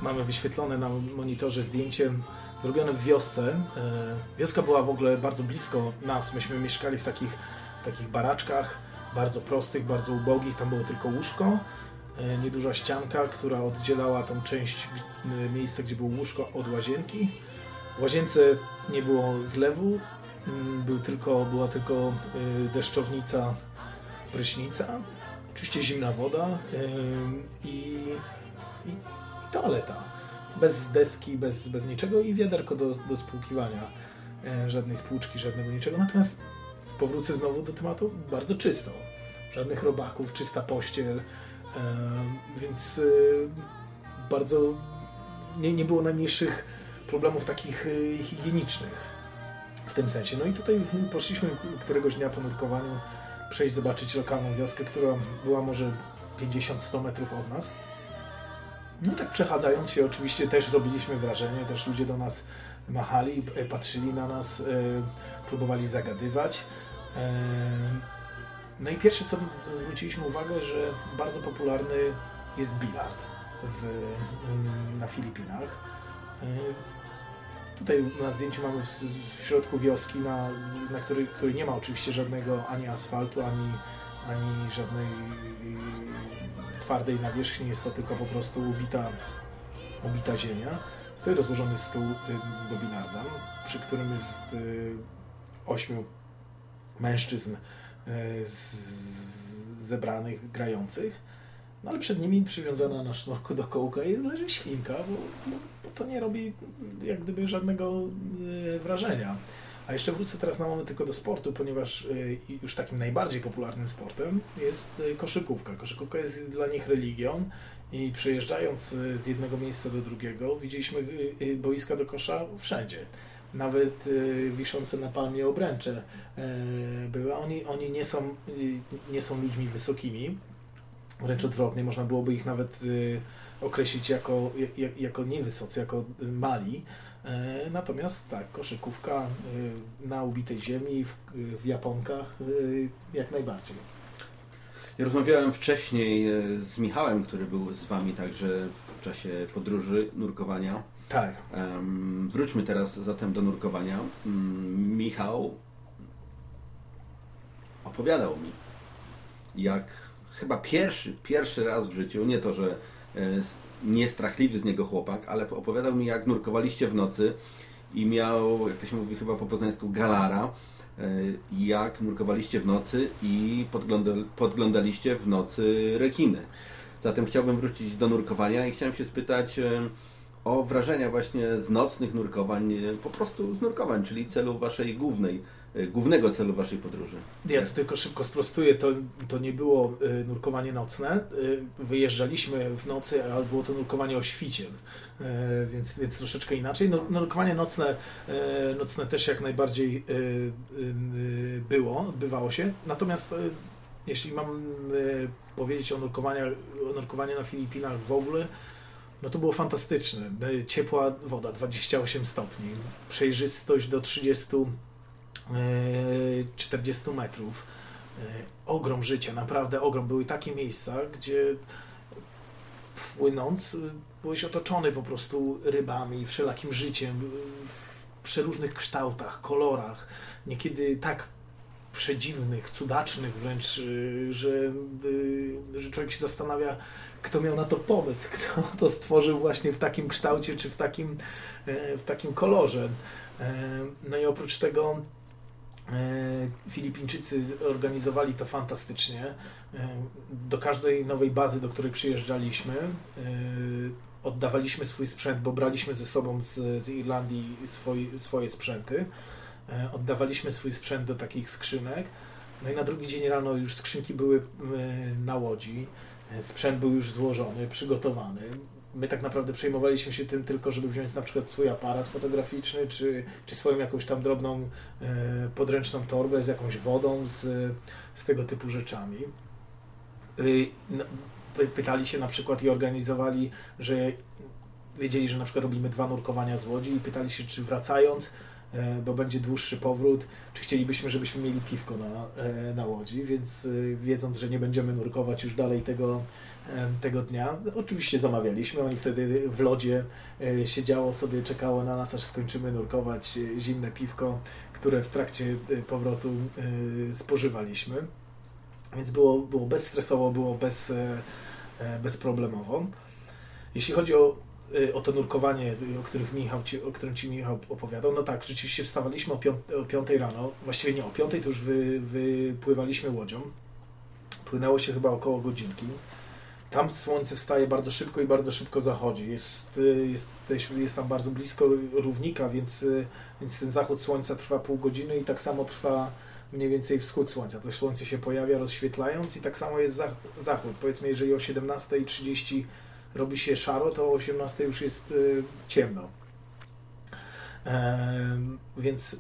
mamy wyświetlone na monitorze zdjęcie zrobione w wiosce. Y, wioska była w ogóle bardzo blisko nas. Myśmy mieszkali w takich, w takich baraczkach, bardzo prostych, bardzo ubogich. Tam było tylko łóżko, y, nieduża ścianka, która oddzielała tą część y, miejsca, gdzie było łóżko od łazienki. W łazience nie było zlewu, mm, był tylko, była tylko y, deszczownica prysznica, oczywiście zimna woda i, i, i toaleta. Bez deski, bez, bez niczego i wiaderko do, do spłukiwania. Żadnej spłuczki, żadnego niczego. Natomiast powrócę znowu do tematu bardzo czysto. Żadnych robaków, czysta pościel. Więc bardzo nie, nie było najmniejszych problemów takich y, higienicznych w tym sensie. No i tutaj poszliśmy któregoś dnia po nurkowaniu przejść, zobaczyć lokalną wioskę, która była może 50-100 metrów od nas. No tak przechadzając się oczywiście też robiliśmy wrażenie, też ludzie do nas machali, e, patrzyli na nas, e, próbowali zagadywać. E, No i pierwsze co zwróciliśmy uwagę, że bardzo popularny jest bilard w, na Filipinach. Tutaj na zdjęciu mamy w, w środku wioski, na, na której, której nie ma oczywiście żadnego ani asfaltu, ani, ani żadnej y, twardej nawierzchni. Jest to tylko po prostu ubita, ubita ziemia. Stoi rozłożony stół y, do binarda, przy którym jest y, ośmiu mężczyzn zebranych, grających. No ale przed nimi przywiązana na sznurku do kołka i leży świnka, bo, bo, to nie robi jak gdyby żadnego e, wrażenia. A jeszcze wrócę teraz na moment tylko do sportu, ponieważ i już takim najbardziej popularnym sportem jest e, koszykówka. Koszykówka jest dla nich religią i przejeżdżając z jednego miejsca do drugiego widzieliśmy boiska do kosza wszędzie. Nawet wiszące na palmie obręcze były. Oni, oni nie, są, nie są ludźmi wysokimi, wręcz odwrotnie, można byłoby ich nawet y, określić jako, jak, jako niewysocy, jako y, mali. E, natomiast tak, koszykówka y, na ubitej ziemi, w, w japonkach, jak najbardziej. Ja rozmawiałem wcześniej e, z Michałem, który był z Wami także w czasie podróży nurkowania. Tak, wróćmy teraz zatem do nurkowania. Mm, Michał opowiadał mi, jak chyba pierwszy, pierwszy raz w życiu, nie to, że e, niestrachliwy z niego chłopak, ale opowiadał mi, jak nurkowaliście w nocy i miał, jak to się mówi chyba po poznańsku, galara, e, jak nurkowaliście w nocy i podgląda, podglądaliście w nocy rekiny. Zatem chciałbym wrócić do nurkowania i chciałem się spytać e, o wrażenia właśnie z nocnych nurkowań, po prostu z nurkowań, czyli celu waszej głównej, głównego celu waszej podróży. Ja tu tylko szybko sprostuję, to, to nie było y, nurkowanie nocne. Y, wyjeżdżaliśmy w nocy, ale było to nurkowanie o świcie, y, więc, więc troszeczkę inaczej. No, nurkowanie nocne, y, nocne też jak najbardziej y, y, y, było, odbywało się. Natomiast y, jeśli mam powiedzieć o nurkowaniu, o nurkowaniu na Filipinach w ogóle, no to było fantastyczne. Ciepła woda, 28 stopni, przejrzystość do 30, e, 40 metrów. E, Ogrom życia, naprawdę ogrom. Były takie miejsca, gdzie płynąc, y, byłeś otoczony po prostu rybami, wszelakim życiem, w przeróżnych kształtach, kolorach, niekiedy tak przedziwnych, cudacznych wręcz, że, że człowiek się zastanawia, kto miał na to pomysł, kto to stworzył właśnie w takim kształcie, czy w takim, e, w takim kolorze. E, No i oprócz tego e, Filipińczycy organizowali to fantastycznie. E, Do każdej nowej bazy, do której przyjeżdżaliśmy, e, oddawaliśmy swój sprzęt, bo braliśmy ze sobą z, z Irlandii swoi, swoje sprzęty. E, Oddawaliśmy swój sprzęt do takich skrzynek. No i na drugi dzień rano już skrzynki były e, na łodzi. E, Sprzęt był już złożony, przygotowany. My tak naprawdę przejmowaliśmy się tym tylko, żeby wziąć na przykład swój aparat fotograficzny, czy, czy swoją jakąś tam drobną e, podręczną torbę z jakąś wodą, z, z tego typu rzeczami. Y, no, py- Pytali się na przykład i organizowali, że wiedzieli, że na przykład robimy dwa nurkowania z łodzi i pytali się, czy wracając, e, bo będzie dłuższy powrót, czy chcielibyśmy, żebyśmy mieli piwko na, e, na łodzi, więc e, wiedząc, że nie będziemy nurkować już dalej tego, e, tego dnia, oczywiście zamawialiśmy. Oni wtedy w lodzie e, siedziało sobie, czekało na nas, aż skończymy nurkować e, zimne piwko, które w trakcie e, powrotu e, spożywaliśmy. Więc było, było bezstresowo, było bez, e, e, bezproblemowo. Jeśli chodzi o, e, o to nurkowanie, o, których Michał ci, o którym Ci Michał opowiadał, no tak, rzeczywiście wstawaliśmy o, piąt, o 5 rano, właściwie nie, o 5 to już wy, wypływaliśmy łodzią. Płynęło się chyba około godzinki. Tam słońce wstaje bardzo szybko i bardzo szybko zachodzi. Jest, y, jest, jest, tam bardzo blisko równika, więc, y, więc ten zachód słońca trwa pół godziny i tak samo trwa mniej więcej wschód słońca. To słońce się pojawia rozświetlając i tak samo jest zach- zachód. Powiedzmy, jeżeli o 17.30 robi się szaro, to o 18.00 już jest y, ciemno. Em, więc y,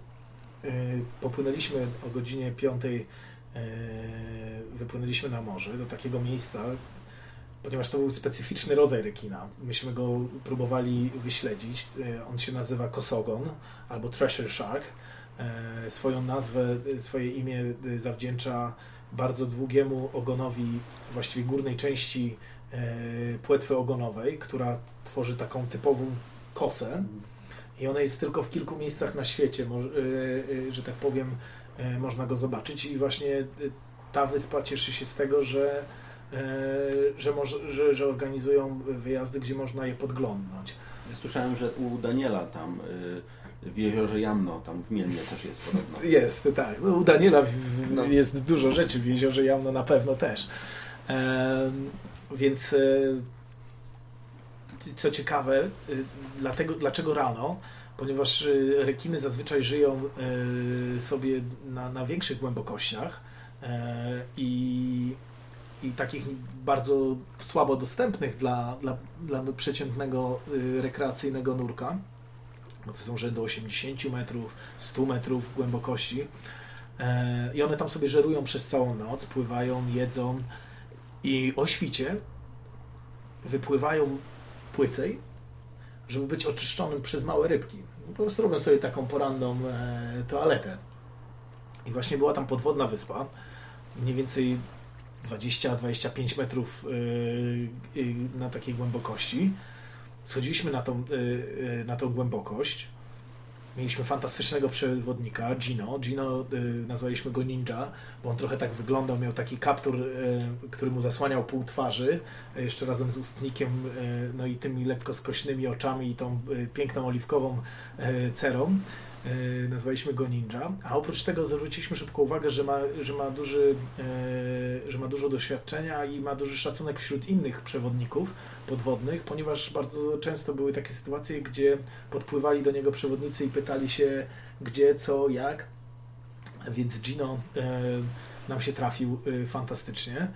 popłynęliśmy o godzinie 5, y, wypłynęliśmy na morze do takiego miejsca, ponieważ to był specyficzny rodzaj rekina. Myśmy go próbowali wyśledzić. On się nazywa kosogon albo treasure shark. E, Swoją nazwę, swoje imię zawdzięcza bardzo długiemu ogonowi, właściwie górnej części płetwy ogonowej, która tworzy taką typową kosę. I ona jest tylko w kilku miejscach na świecie, y, y, że tak powiem, można go zobaczyć. I właśnie ta wyspa cieszy się z tego, że, że, może, że, że organizują wyjazdy, gdzie można je podglądnąć. Ja słyszałem, że u Daniela tam w jeziorze Jamno, tam w Mielnie też jest podobno. Jest, tak. No, u Daniela w, w, No. jest dużo rzeczy w jeziorze Jamno na pewno też. Więc e, co ciekawe, y, dlatego, dlaczego rano? Ponieważ y, rekiny zazwyczaj żyją sobie na, na większych głębokościach e, i, i takich bardzo słabo dostępnych dla, dla, dla przeciętnego rekreacyjnego nurka, bo to są rzędy 80 metrów, 100 metrów głębokości. E, I one tam sobie żerują przez całą noc, pływają, jedzą i o świcie wypływają płycej, żeby być oczyszczonym przez małe rybki. Po prostu robią sobie taką poranną e, toaletę. I właśnie była tam podwodna wyspa, mniej więcej 20-25 metrów e, e, na takiej głębokości. Schodziliśmy na tą, e, na tą głębokość. Mieliśmy fantastycznego przewodnika, Gino. Gino y, nazwaliśmy go Ninja, bo on trochę tak wyglądał, miał taki kaptur, y, który mu zasłaniał pół twarzy, y, jeszcze razem z ustnikiem, y, no i tymi lekko skośnymi oczami i tą y, piękną oliwkową y, cerą. Y, nazwaliśmy go Ninja, a oprócz tego zwróciliśmy szybko uwagę, że ma, że ma, duży, y, że ma dużo doświadczenia i ma duży szacunek wśród innych przewodników podwodnych, ponieważ bardzo często były takie sytuacje, gdzie podpływali do niego przewodnicy i pytali się gdzie, co, jak. Więc Gino e, nam się trafił e, fantastycznie.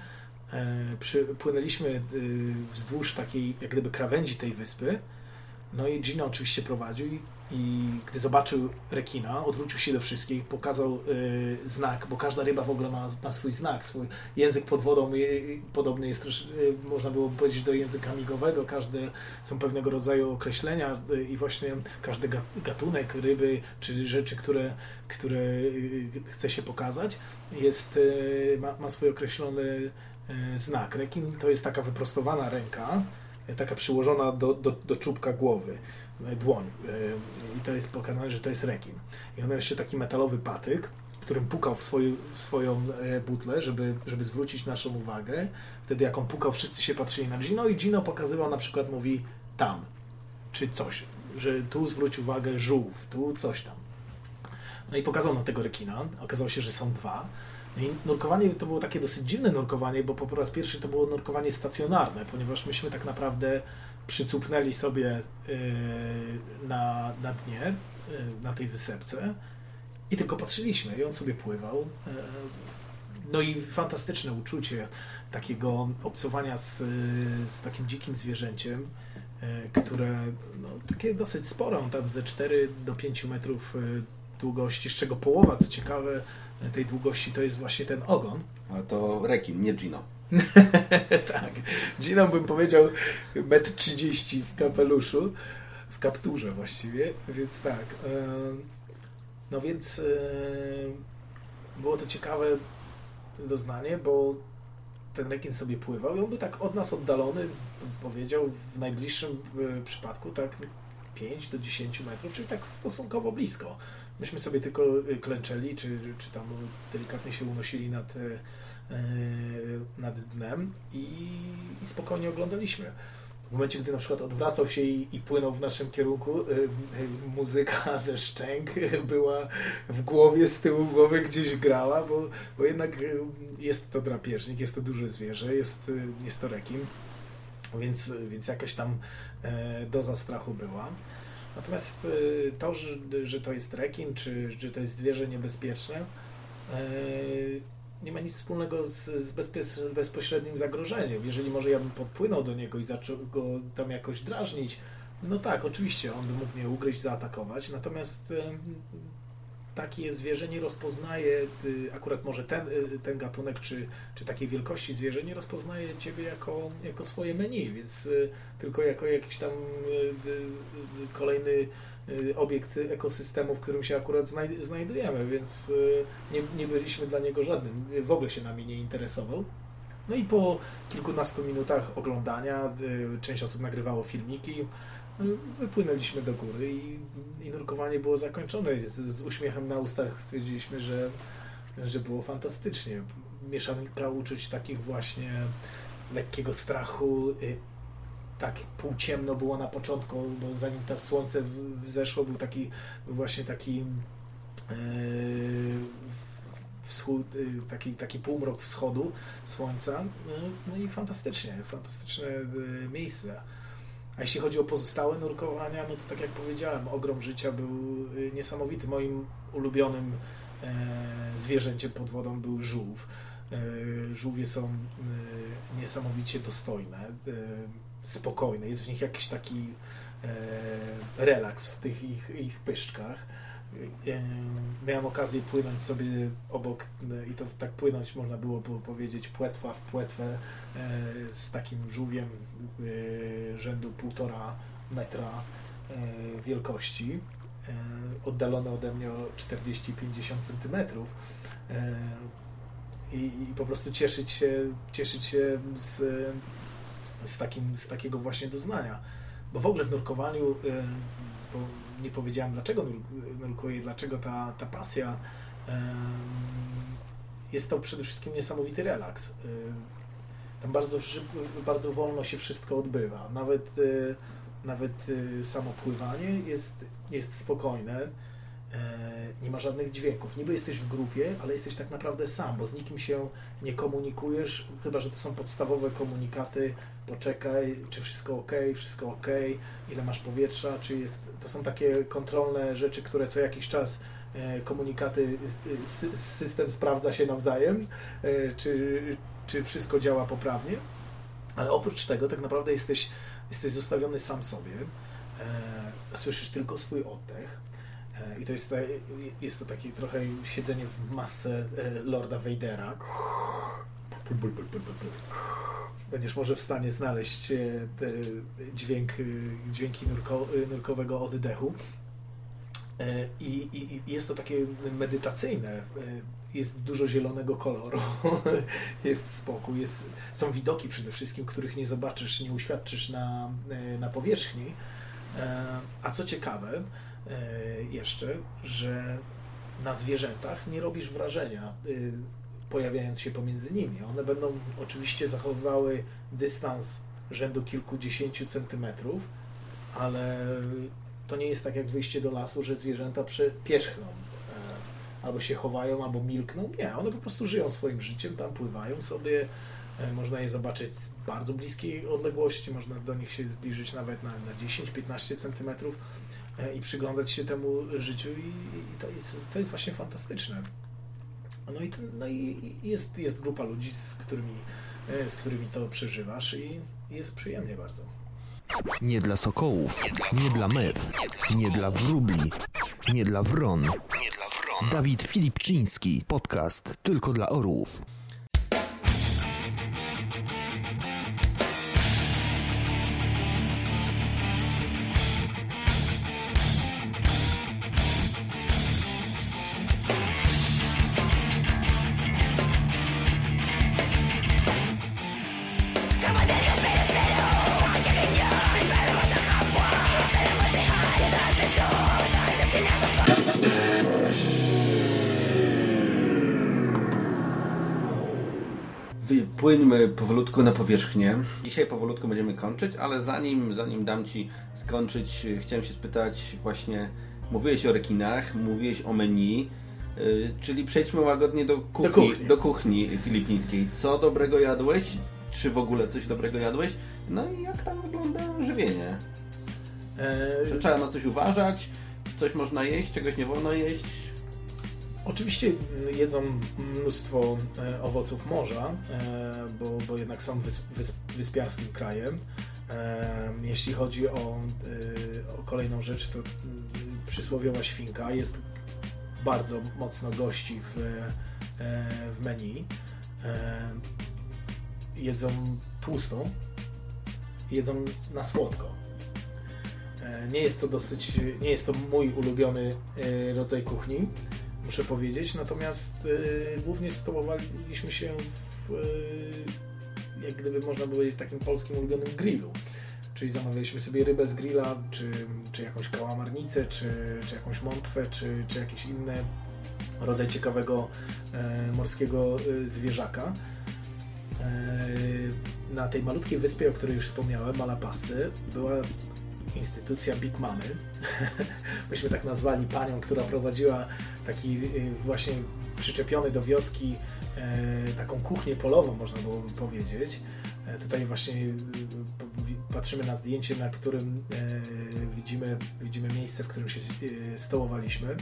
E, przy, płynęliśmy e, wzdłuż takiej jak gdyby krawędzi tej wyspy. No i Gino oczywiście prowadził i, i gdy zobaczył rekina, odwrócił się do wszystkich, pokazał y, znak, bo każda ryba w ogóle ma, ma swój znak, swój język pod wodą y, podobny jest, trosz- y, można było powiedzieć, do języka migowego, każde są pewnego rodzaju określenia y, i właśnie każdy ga- gatunek ryby, czy rzeczy, które, które y, chce się pokazać, jest, y, ma, ma swój określony znak. Rekin to jest taka wyprostowana ręka, taka przyłożona do, do, do czubka głowy, dłoń. y, I to jest pokazane, że to jest rekin. I on miał jeszcze taki metalowy patyk, którym pukał w, swoją w swoją e, butlę, żeby, żeby zwrócić naszą uwagę. Wtedy jak on pukał, wszyscy się patrzyli na Gino i Gino pokazywał na przykład, mówi tam, czy coś, że tu zwróć uwagę żółw, tu coś tam. No i pokazał na tego rekina. Okazało się, że są dwa. No i nurkowanie to było takie dosyć dziwne nurkowanie, bo po raz pierwszy to było nurkowanie stacjonarne, ponieważ myśmy tak naprawdę przycupnęli sobie yy, na, na dnie, yy, na tej wysepce i tylko patrzyliśmy i on sobie pływał. Yy, No i fantastyczne uczucie takiego obcowania z, z takim dzikim zwierzęciem, które no, takie dosyć spore, on tam ze 4 do 5 metrów długości, z czego połowa, co ciekawe, tej długości to jest właśnie ten ogon. Ale to rekin, nie Gino. tak. Gino bym powiedział 1,30 m w kapeluszu, w kapturze właściwie, więc tak. e, No więc e, było to ciekawe doznanie, bo ten rekin sobie pływał i on był tak od nas oddalony, powiedział, w najbliższym e, przypadku tak 5 do 10 metrów, czyli tak stosunkowo blisko. Myśmy sobie tylko klęczeli, czy, czy tam delikatnie się unosili nad, nad dnem i, i spokojnie oglądaliśmy. W momencie, gdy na przykład odwracał się i, i płynął w naszym kierunku, y, y, muzyka ze szczęk była w głowie, z tyłu głowy gdzieś grała, bo, bo jednak y, jest to drapieżnik, jest to duże zwierzę, jest, jest to rekin, więc, więc jakaś tam e, doza strachu była. Natomiast to, że, że to jest rekin, czy że to jest zwierzę niebezpieczne, e, nie ma nic wspólnego z, z, bezpośrednim zagrożeniem. Jeżeli może ja bym podpłynął do niego i zaczął go tam jakoś drażnić, no tak, oczywiście, on by mógł mnie ugryźć, zaatakować, natomiast takie zwierzę nie rozpoznaje, y, akurat może ten, y, ten gatunek, czy, czy takiej wielkości zwierzę nie rozpoznaje ciebie jako, jako swoje menu, więc y, tylko jako jakiś tam kolejny obiekt ekosystemu, w którym się akurat znaj- znajdujemy, więc nie, nie byliśmy dla niego żadnym, w ogóle się nami nie interesował. No i po kilkunastu minutach oglądania, część osób nagrywało filmiki, wypłynęliśmy do góry i, i nurkowanie było zakończone. Z, z uśmiechem na ustach stwierdziliśmy, że, że było fantastycznie. Mieszanka uczuć takich właśnie lekkiego strachu, y, tak półciemno było na początku, bo zanim to słońce wzeszło, był taki właśnie taki yy, wschód, yy, taki, taki półmrok wschodu słońca. Yy, No i fantastycznie, fantastyczne miejsce. A jeśli chodzi o pozostałe nurkowania, no to tak jak powiedziałem, ogrom życia był yy, niesamowity. Moim ulubionym yy, zwierzęciem pod wodą był żółw. Yy, Żółwie są yy, niesamowicie dostojne, yy, spokojne. Jest w nich jakiś taki e, relaks w tych ich, ich pyszczkach. E, miałem okazję płynąć sobie obok, e, i to tak płynąć można było po- powiedzieć płetwa w płetwę e, z takim żółwiem rzędu półtora metra wielkości, e, oddalony ode mnie o 40-50 centymetrów. I, I po prostu cieszyć się, cieszyć się z, z, takim, z takiego właśnie doznania. Bo w ogóle w nurkowaniu, bo nie powiedziałem dlaczego nur- nurkuję, dlaczego ta, ta pasja, jest to przede wszystkim niesamowity relaks. Y, Tam bardzo, szybko, bardzo wolno się wszystko odbywa. Nawet, y, nawet y, samo pływanie jest, jest spokojne. E, Nie ma żadnych dźwięków. Niby jesteś w grupie, ale jesteś tak naprawdę sam, bo z nikim się nie komunikujesz, chyba że to są podstawowe komunikaty. Poczekaj, czy wszystko ok, wszystko ok, ile masz powietrza, czy jest. To są takie kontrolne rzeczy, które co jakiś czas e, komunikaty, sy- system sprawdza się nawzajem, e, czy, czy wszystko działa poprawnie. Ale oprócz tego, tak naprawdę jesteś, jesteś zostawiony sam sobie. Słyszysz tylko swój oddech. E, I to jest, te, jest to takie trochę siedzenie w masce e, Lorda Vadera. Będziesz może w stanie znaleźć e, dźwięk, dźwięki nurko, nurkowego oddechu. I, i, I jest to takie medytacyjne. Jest dużo zielonego koloru, jest spokój, jest, są widoki przede wszystkim, których nie zobaczysz, nie uświadczysz na, na powierzchni. A co ciekawe jeszcze, że na zwierzętach nie robisz wrażenia, y, pojawiając się pomiędzy nimi. One będą oczywiście zachowywały dystans rzędu kilkudziesięciu centymetrów, ale to nie jest tak jak wyjście do lasu, że zwierzęta pierzchną. e, Albo się chowają, albo milkną. Nie, one po prostu żyją swoim życiem, tam pływają sobie. e, Można je zobaczyć z bardzo bliskiej odległości, można do nich się zbliżyć nawet na, na 10-15 centymetrów e, i przyglądać się temu życiu i, i to, jest, to jest właśnie fantastyczne. No i, ten, no i jest, jest grupa ludzi, z którymi, e, z którymi to przeżywasz i jest przyjemnie bardzo. Nie dla sokołów, nie dla mew, nie dla wróbli, nie dla wron. Dawid Filipczyński, podcast tylko dla orłów. Płyńmy powolutku na powierzchnię. Dzisiaj powolutku będziemy kończyć, ale zanim, zanim dam Ci skończyć, chciałem się spytać właśnie, mówiłeś o rekinach, mówiłeś o menu, y, czyli przejdźmy łagodnie do kuchni, kuchni. do kuchni filipińskiej. Co dobrego jadłeś? Czy w ogóle coś dobrego jadłeś? No i jak tam wygląda żywienie? E, Czy trzeba na coś uważać? Coś można jeść, czegoś nie wolno jeść? Oczywiście mm, jedzą mnóstwo e, owoców morza, e, bo, bo jednak są wys, wys, wyspiarskim krajem. E, jeśli chodzi o, o kolejną rzecz, to mm, przysłowiowa świnka jest bardzo mocno gości w, w menu. Jedzą tłusto, jedzą na słodko. Nie jest to dosyć, nie jest to mój ulubiony rodzaj kuchni, muszę powiedzieć, natomiast e, głównie stołowaliśmy się w, e, jak gdyby można powiedzieć, takim polskim ulubionym grillu. Czyli zamawialiśmy sobie rybę z grilla, czy, czy jakąś kałamarnicę, czy, czy jakąś mątwę, czy, czy jakiś inny rodzaj ciekawego e, morskiego e, zwierzaka. E, na tej malutkiej wyspie, o której już wspomniałem, Malapasty, była instytucja Big Mamy. Myśmy tak nazwali panią, która prowadziła taki y, właśnie przyczepiony do wioski e, taką kuchnię polową, można byłoby powiedzieć. E, Tutaj właśnie y, patrzymy na zdjęcie, na którym e, widzimy, widzimy miejsce, w którym się stołowaliśmy.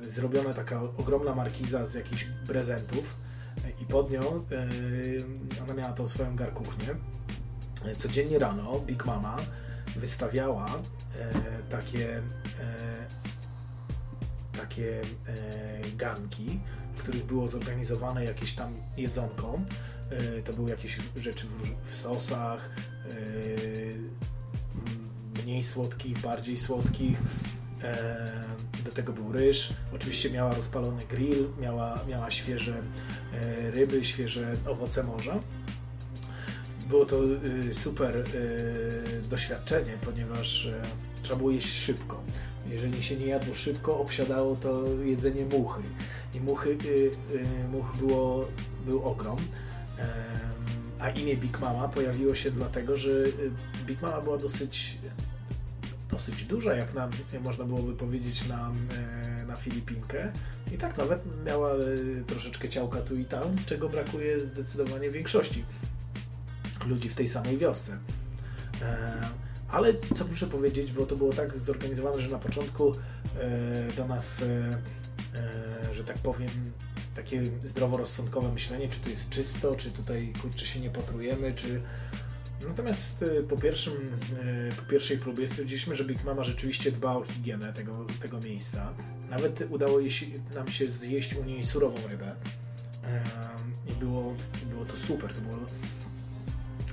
Zrobiona taka ogromna markiza z jakichś prezentów i pod nią ona miała tą swoją garkuchnię. Codziennie rano Big Mama wystawiała e, takie e, takie e, garnki, w których było zorganizowane jakieś tam jedzonko. To były jakieś rzeczy w, sosach, mniej słodkich, bardziej słodkich. Do tego był ryż. Oczywiście miała rozpalony grill, miała, miała świeże ryby, świeże owoce morza. Było to y, super y, doświadczenie, ponieważ y, trzeba było jeść szybko. Jeżeli się nie jadło szybko, obsiadało to jedzenie muchy. I muchy, y, much było, był ogrom. A imię Big Mama pojawiło się dlatego, że Big Mama była dosyć, dosyć duża, jak na, można byłoby powiedzieć, na, e, na Filipinkę. I tak nawet miała y, troszeczkę ciałka tu i tam, czego brakuje zdecydowanie większości ludzi w tej samej wiosce. E, Ale co muszę powiedzieć, bo to było tak zorganizowane, że na początku e, do nas, e, że tak powiem, takie zdroworozsądkowe myślenie, czy tu jest czysto, czy tutaj kurczę się nie potrujemy, czy Natomiast po, pierwszym, po pierwszej próbie stwierdziliśmy, że Big Mama rzeczywiście dba o higienę tego, tego miejsca. Nawet udało nam się zjeść u niej surową rybę. I było, było to super. To było,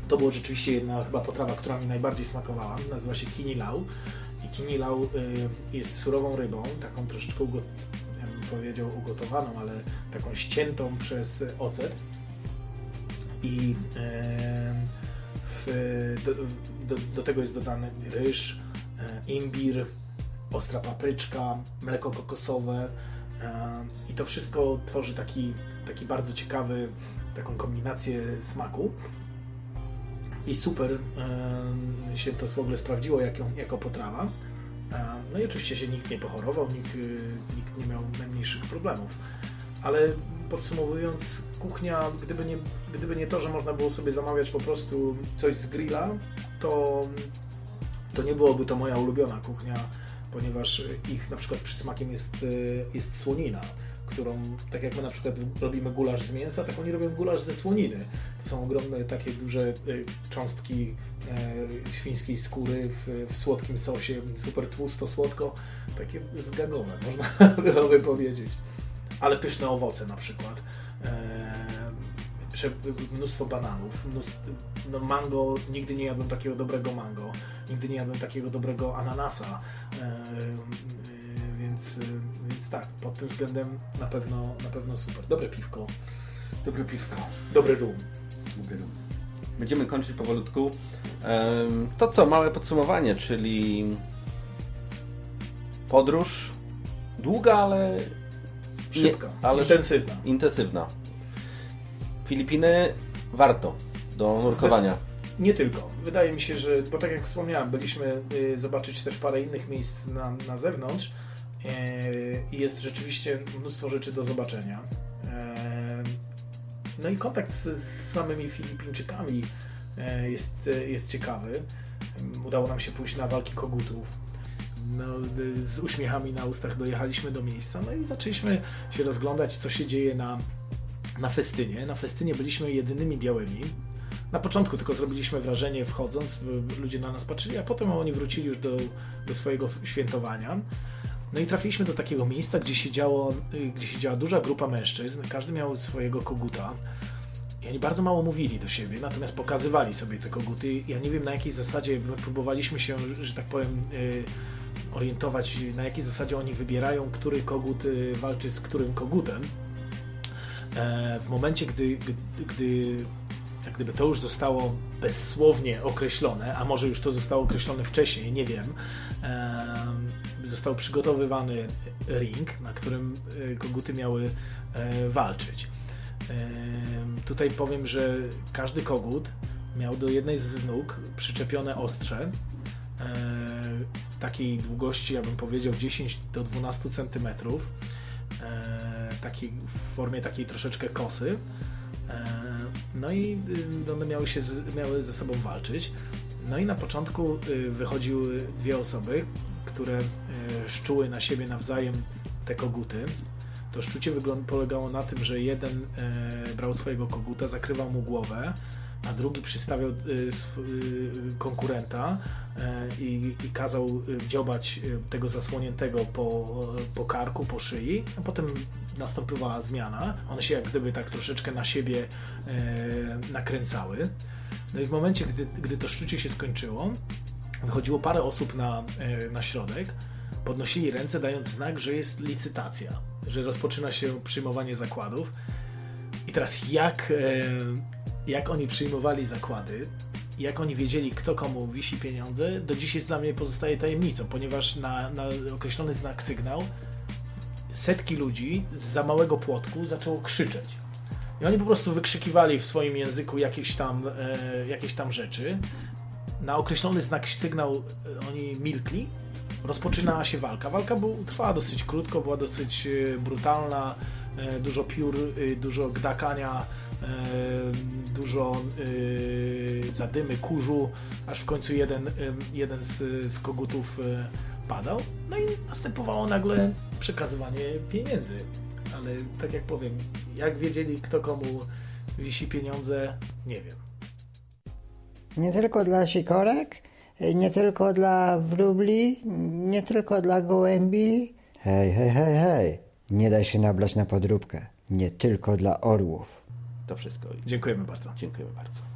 to było rzeczywiście jedna chyba potrawa, która mi najbardziej smakowała. Nazywa się kinilau. I kinilau y, jest surową rybą, taką troszeczkę, ugo, ja bym powiedział ugotowaną, ale taką ściętą przez ocet. I w, do, do, do tego jest dodany ryż, e, imbir, ostra papryczka, mleko kokosowe e, i to wszystko tworzy taki, taki bardzo ciekawy, taką kombinację smaku. I super się to w ogóle sprawdziło jako, jako potrawa. No i oczywiście się nikt nie pochorował, nikt, y, nikt nie miał najmniejszych problemów. Ale podsumowując, kuchnia, gdyby nie, gdyby nie to, że można było sobie zamawiać po prostu coś z grilla, to, to nie byłoby to moja ulubiona kuchnia, ponieważ ich na przykład przysmakiem jest, y, jest słonina, którą, tak jak my na przykład robimy gulasz z mięsa, tak oni robią gulasz ze słoniny. To są ogromne, takie duże y, cząstki e, świńskiej skóry w, w słodkim sosie, super tłusto, słodko, takie zgagowe, można by powiedzieć. Ale pyszne owoce na przykład. Prze- mnóstwo bananów, mnóstwo, no mango, nigdy nie jadłem takiego dobrego mango, nigdy nie jadłem takiego dobrego ananasa, eee, więc, więc tak, pod tym względem na pewno, na pewno super. Dobre piwko, dobre piwko, dobry rum. Będziemy kończyć powolutku. To co, małe podsumowanie, czyli podróż długa, ale Szybka, ale intensywna. intensywna. Filipiny warto do nurkowania. Nie tylko. Wydaje mi się, że, bo tak jak wspomniałem, byliśmy y, zobaczyć też parę innych miejsc na, na zewnątrz y, i jest rzeczywiście mnóstwo rzeczy do zobaczenia. E, No i kontakt z, samymi Filipińczykami e, jest, e, jest ciekawy. Udało nam się pójść na walki kogutów. No, z uśmiechami na ustach dojechaliśmy do miejsca, no i zaczęliśmy się rozglądać, co się dzieje na, na festynie. Na festynie byliśmy jedynymi białymi. Na początku tylko zrobiliśmy wrażenie wchodząc, ludzie na nas patrzyli, a potem oni wrócili już do, do swojego świętowania. No i trafiliśmy do takiego miejsca, gdzie siedziało, y, gdzie siedziała duża grupa mężczyzn, każdy miał swojego koguta. I oni bardzo mało mówili do siebie, natomiast pokazywali sobie te koguty. Ja nie wiem na jakiej zasadzie my próbowaliśmy się, że tak powiem, y, orientować, na jakiej zasadzie oni wybierają, który kogut y, walczy z którym kogutem. E, W momencie, gdy, gdy, gdy jak gdyby to już zostało bezsłownie określone, a może już to zostało określone wcześniej, nie wiem, em, został przygotowywany ring, na którym e, koguty miały e, walczyć. Em, Tutaj powiem, że każdy kogut miał do jednej z nóg przyczepione ostrze e, takiej długości, ja bym powiedział 10 do 12 centymetrów, e, takiej, w formie takiej troszeczkę kosy. E, No i y, one miały, się miały ze sobą walczyć. No i na początku y, wychodziły dwie osoby, które szczuły na siebie nawzajem te koguty. To szczucie polegało na tym, że jeden e, brał swojego koguta, zakrywał mu głowę, a drugi przystawiał y, konkurenta e, i, i kazał dziobać tego zasłoniętego po, po karku, po szyi, a potem nastąpiła zmiana. One się jak gdyby tak troszeczkę na siebie e, nakręcały. No i w momencie, gdy, gdy to szczucie się skończyło, wychodziło parę osób na, e, na środek, podnosili ręce, dając znak, że jest licytacja, że rozpoczyna się przyjmowanie zakładów. I teraz jak, e, jak oni przyjmowali zakłady, jak oni wiedzieli, kto komu wisi pieniądze, do dzisiaj dla mnie pozostaje tajemnicą, ponieważ na, na określony znak sygnał setki ludzi z za małego płotku zaczęło krzyczeć. I oni po prostu wykrzykiwali w swoim języku jakieś tam, e, jakieś tam rzeczy. Na określony znak sygnał e, oni milkli. Rozpoczynała się walka. Walka trwała dosyć krótko, była dosyć e, brutalna. E, dużo piór, e, dużo gdakania, dużo zadymy, kurzu, aż w końcu jeden, jeden z, z kogutów padał. No i następowało nagle przekazywanie pieniędzy. Ale tak jak powiem, jak wiedzieli kto komu wisi pieniądze, nie wiem. Nie tylko dla sikorek, nie tylko dla wróbli, nie tylko dla gołębi. Hej, hej, hej, hej. Nie daj się nabrać na podróbkę. Nie tylko dla orłów. To wszystko. Dziękujemy bardzo. Dziękujemy bardzo.